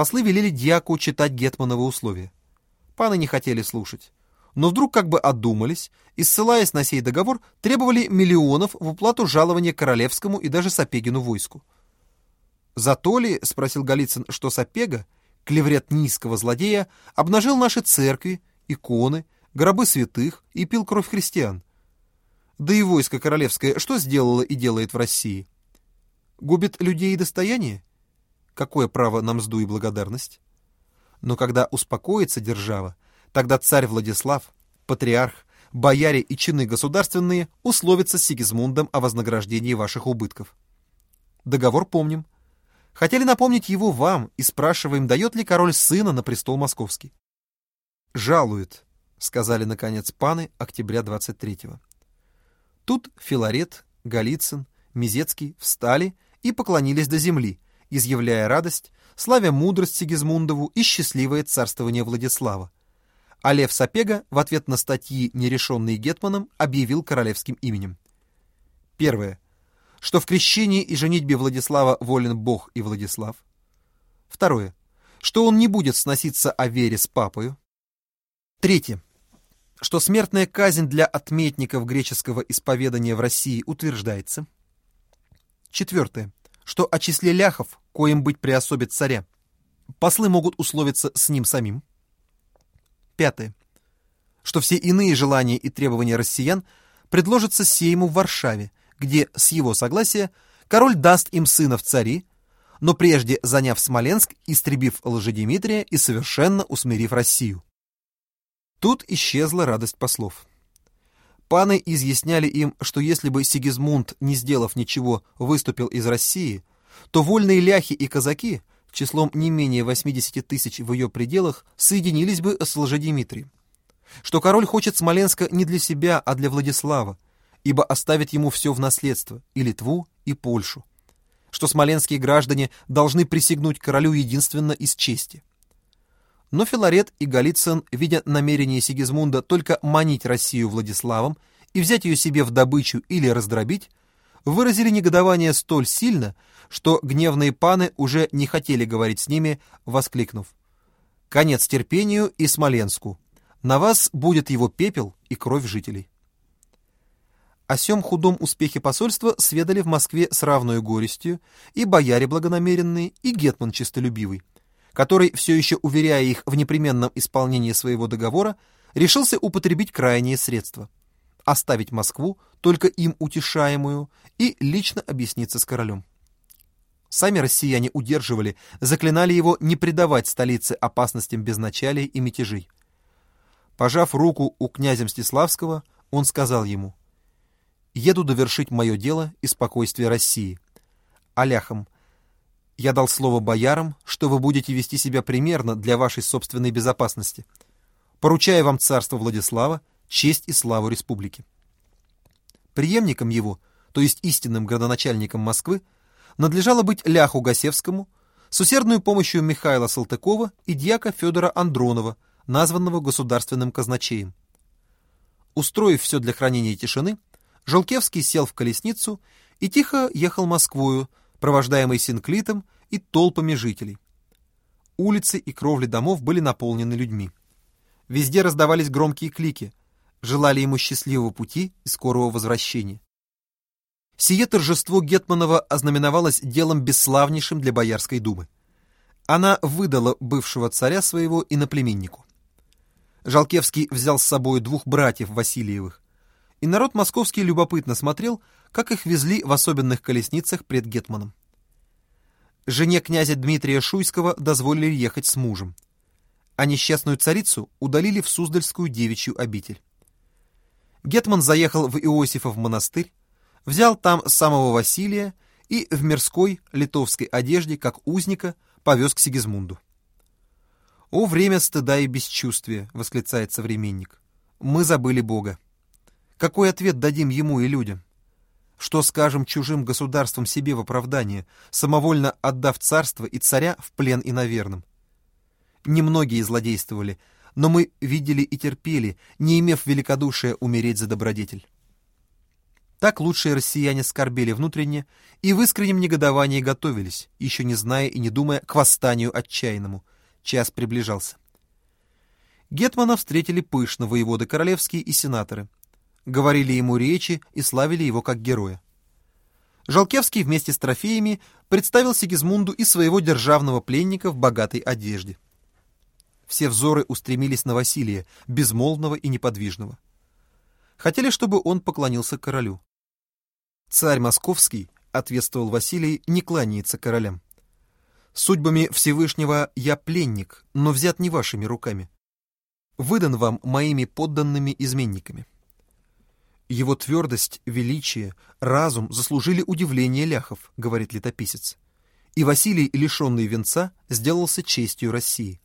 Послы велели дьяку читать гетмановы условия. Паны не хотели слушать. Но вдруг как бы отдумались и, ссылаясь на сей договор, требовали миллионов в уплату жалования королевскому и даже Сапегину войску. «За то ли, — спросил Голицын, — что Сапега, клеврет низкого злодея, обнажил наши церкви, иконы, гробы святых и пил кровь христиан? Да и войско королевское что сделало и делает в России? Губит людей и достояние? Какое право на мзду и благодарность? Но когда успокоится держава, тогда царь Владислав, патриарх, бояре и чины государственные условятся с Сигизмундом о вознаграждении ваших убытков. Договор помним. Хотели напомнить его вам и спрашиваем, дает ли король сына на престол московский. «Жалует», — сказали, наконец, паны октября 23-го. Тут Филарет, Голицын, Мизецкий встали и поклонились до земли, изъявляя радость, славя мудрость Сигизмундову и счастливое царствование Владислава. А Лев Сапега в ответ на статьи, нерешенные Гетманом, объявил королевским именем. Первое. Что в крещении и женитьбе Владислава волен Бог и Владислав. Второе. Что он не будет сноситься о вере с папою. Третье. Что смертная казнь для отметников греческого исповедания в России утверждается. Четвертое что о числе ляхов, коим быть при особе царя, послы могут условиться с ним самим. Пятое. Что все иные желания и требования россиян предложатся сейму в Варшаве, где, с его согласия, король даст им сына в цари, но прежде заняв Смоленск, истребив Лжедимитрия и совершенно усмирив Россию. Тут исчезла радость послов. Паны изъясняли им, что если бы Сигизмунд, не сделав ничего, выступил из России, то вольные ляхи и казаки, числом не менее 80 тысяч в ее пределах, соединились бы с Лжедимитрием. Что король хочет Смоленска не для себя, а для Владислава, ибо оставит ему все в наследство, и Литву, и Польшу. Что смоленские граждане должны присягнуть королю единственно из чести. Но Филарет и Голицын, видя намерение Сигизмунда только манить Россию Владиславом и взять ее себе в добычу или раздробить, выразили негодование столь сильно, что гневные паны уже не хотели говорить с ними, воскликнув «Конец терпению и Смоленску! На вас будет его пепел и кровь жителей!» О сем худом успехе посольства сведали в Москве с равной горестью и бояре благонамеренные, и гетман чистолюбивый, который, все еще уверяя их в непременном исполнении своего договора, решился употребить крайние средства – оставить Москву, только им утешаемую, и лично объясниться с королем. Сами россияне удерживали, заклинали его не предавать столице опасностям безначалия и мятежей. Пожав руку у князя Мстиславского, он сказал ему, «Еду довершить мое дело и спокойствие России. Аляхам – я дал слово боярам, что вы будете вести себя примерно для вашей собственной безопасности. Поручаю вам царство Владислава, честь и славу республики. Приемником его, то есть истинным градоначальником Москвы, надлежало быть Ляху Гасевскому с усердной помощью Михаила Салтыкова и дьяка Федора Андронова, названного государственным казначеем. Устроив все для хранения тишины, Жолкевский сел в колесницу и тихо ехал Москвою, провождаемый Синклитом и толпами жителей. Улицы и кровли домов были наполнены людьми. Везде раздавались громкие клики, желали ему счастливого пути и скорого возвращения. Сие торжество Гетманова ознаменовалось делом бесславнейшим для Боярской думы. Она выдала бывшего царя своего иноплеменнику. Жалкевский взял с собой двух братьев Васильевых, и народ московский любопытно смотрел, как их везли в особенных колесницах пред Гетманом. Жене князя Дмитрия Шуйского дозволили ехать с мужем, а несчастную царицу удалили в Суздальскую девичью обитель. Гетман заехал в Иосифов монастырь, взял там самого Василия и в мирской литовской одежде, как узника, повез к Сигизмунду. «О, время стыда и бесчувствия!» — восклицает современник. «Мы забыли Бога. Какой ответ дадим ему и людям? Что скажем чужим государствам себе в оправдание, самовольно отдав царство и царя в плен и наверным? Немногие злодействовали, но мы видели и терпели, не имев великодушия умереть за добродетель. Так лучшие россияне скорбели внутренне и в искреннем негодовании готовились, еще не зная и не думая, к восстанию отчаянному. Час приближался. Гетмана встретили пышно воеводы королевские и сенаторы. Говорили ему речи и славили его как героя. Жалкевский вместе с трофеями представил Сигизмунду и своего державного пленника в богатой одежде. Все взоры устремились на Василия, безмолвного и неподвижного. Хотели, чтобы он поклонился королю. «Царь московский», — ответствовал Василий, — «не кланяется королям. Судьбами Всевышнего я пленник, но взят не вашими руками. Выдан вам моими подданными изменниками». Его твердость, величие, разум заслужили удивление ляхов, говорит летописец. И Василий, лишенный венца, сделался честью России.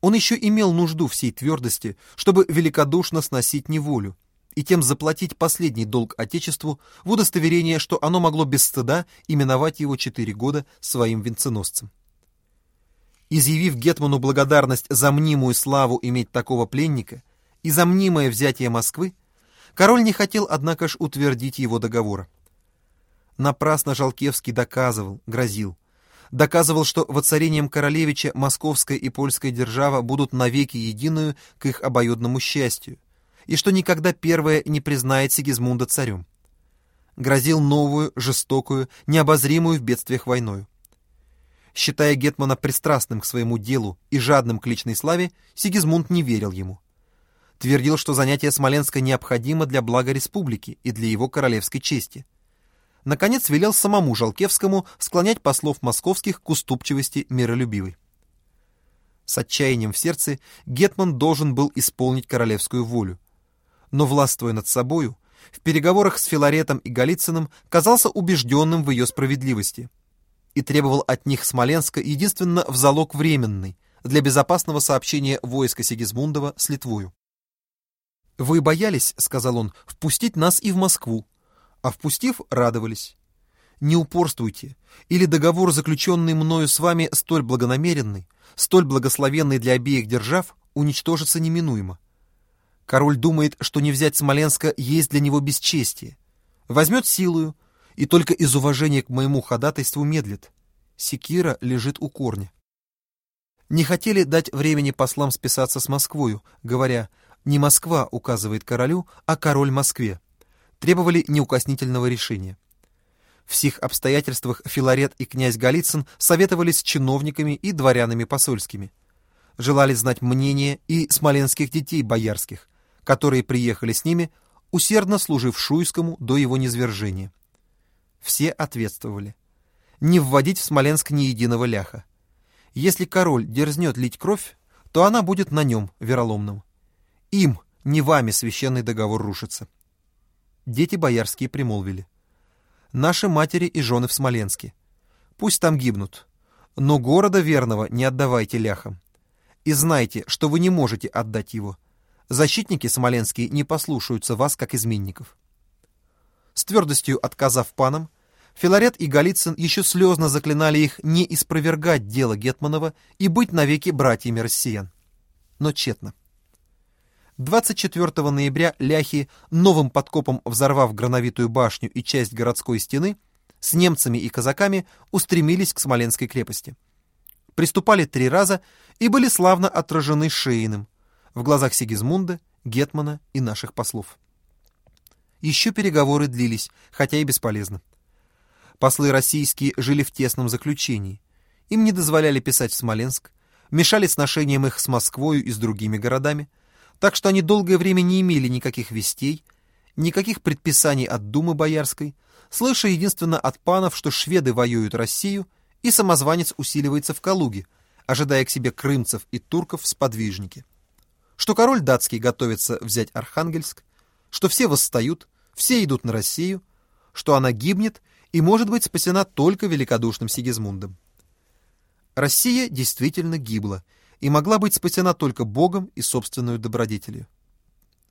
Он еще имел нужду всей твердости, чтобы великодушно сносить неволю, и тем заплатить последний долг Отечеству в удостоверение, что оно могло без стыда именовать его четыре года своим венценосцем. Изъявив Гетману благодарность за мнимую славу иметь такого пленника и за мнимое взятие Москвы, Король не хотел, однако ж, утвердить его договора. Напрасно Жалкевский доказывал, грозил. Доказывал, что воцарением королевича московская и польская держава будут навеки единую к их обоюдному счастью, и что никогда первая не признает Сигизмунда царем. Грозил новую, жестокую, необозримую в бедствиях войною. Считая Гетмана пристрастным к своему делу и жадным к личной славе, Сигизмунд не верил ему твердил, что занятие Смоленска необходимо для блага республики и для его королевской чести. Наконец велел самому Жалкевскому склонять послов московских к уступчивости миролюбивой. С отчаянием в сердце Гетман должен был исполнить королевскую волю. Но, властвуя над собою, в переговорах с Филаретом и Голицыным казался убежденным в ее справедливости и требовал от них Смоленска единственно в залог временный для безопасного сообщения войска Сигизмундова с Литвою. «Вы боялись, — сказал он, — впустить нас и в Москву, а впустив, радовались. Не упорствуйте, или договор, заключенный мною с вами, столь благонамеренный, столь благословенный для обеих держав, уничтожится неминуемо. Король думает, что не взять Смоленска есть для него бесчестие. Возьмет силою, и только из уважения к моему ходатайству медлит. Секира лежит у корня. Не хотели дать времени послам списаться с Москвою, говоря, не Москва указывает королю, а король Москве. Требовали неукоснительного решения. В сих обстоятельствах Филарет и князь Голицын советовались с чиновниками и дворянами посольскими. Желали знать мнение и смоленских детей боярских, которые приехали с ними, усердно служив Шуйскому до его низвержения. Все ответствовали. Не вводить в Смоленск ни единого ляха. Если король дерзнет лить кровь, то она будет на нем, вероломном. Им, не вами, священный договор рушится. Дети боярские примолвили. Наши матери и жены в Смоленске. Пусть там гибнут. Но города верного не отдавайте ляхам. И знайте, что вы не можете отдать его. Защитники смоленские не послушаются вас, как изменников. С твердостью отказав панам, Филарет и Голицын еще слезно заклинали их не испровергать дело Гетманова и быть навеки братьями россиян. Но тщетно. 24 ноября ляхи, новым подкопом взорвав грановитую башню и часть городской стены, с немцами и казаками устремились к Смоленской крепости. Приступали три раза и были славно отражены Шейным в глазах Сигизмунда, Гетмана и наших послов. Еще переговоры длились, хотя и бесполезно. Послы российские жили в тесном заключении. Им не дозволяли писать в Смоленск, мешали сношениям их с Москвою и с другими городами, так что они долгое время не имели никаких вестей, никаких предписаний от Думы Боярской, слыша единственно от панов, что шведы воюют Россию, и самозванец усиливается в Калуге, ожидая к себе крымцев и турков в сподвижнике. Что король датский готовится взять Архангельск, что все восстают, все идут на Россию, что она гибнет и может быть спасена только великодушным Сигизмундом. Россия действительно гибла, и могла быть спасена только Богом и собственную добродетелью.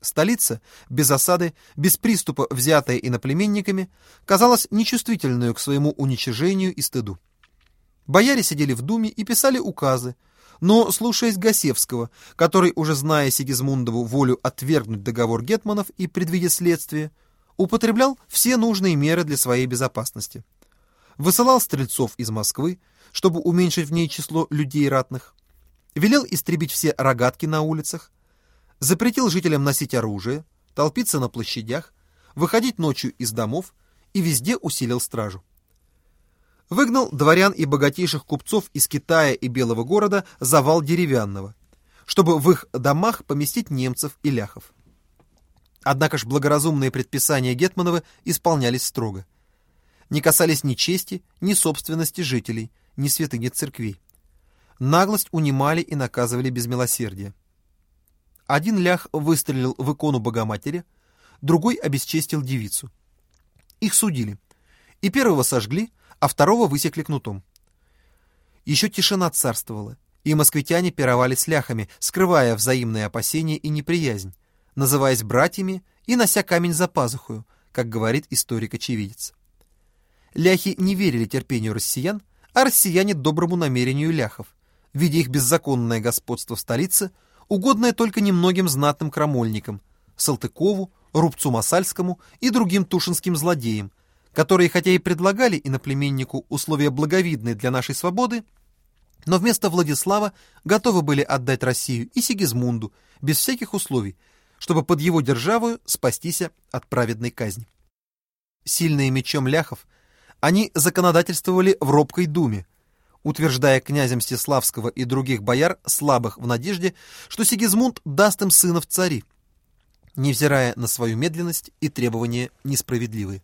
Столица, без осады, без приступа, взятая иноплеменниками, казалась нечувствительной к своему уничижению и стыду. Бояре сидели в думе и писали указы, но, слушаясь Гасевского, который, уже зная Сигизмундову волю отвергнуть договор гетманов и предвидя следствие, употреблял все нужные меры для своей безопасности. Высылал стрельцов из Москвы, чтобы уменьшить в ней число людей ратных, велел истребить все рогатки на улицах, запретил жителям носить оружие, толпиться на площадях, выходить ночью из домов и везде усилил стражу. Выгнал дворян и богатейших купцов из Китая и Белого города за вал деревянного, чтобы в их домах поместить немцев и ляхов. Однако ж благоразумные предписания Гетманова исполнялись строго. Не касались ни чести, ни собственности жителей, ни святыни церквей. Наглость унимали и наказывали без милосердия. Один лях выстрелил в икону Богоматери, другой обесчестил девицу. Их судили. И первого сожгли, а второго высекли кнутом. Еще тишина царствовала, и москвитяне пировали с ляхами, скрывая взаимные опасения и неприязнь, называясь братьями и нося камень за пазухою, как говорит историк-очевидец. Ляхи не верили терпению россиян, а россияне доброму намерению ляхов, видя их беззаконное господство в столице, угодное только немногим знатным крамольникам, Салтыкову, Рубцу Масальскому и другим тушинским злодеям, которые хотя и предлагали иноплеменнику условия благовидные для нашей свободы, но вместо Владислава готовы были отдать Россию и Сигизмунду без всяких условий, чтобы под его державою спастись от праведной казни. Сильные мечом ляхов, они законодательствовали в робкой думе, утверждая князя Мстиславского и других бояр слабых в надежде, что Сигизмунд даст им сына в цари, невзирая на свою медленность и требования несправедливые.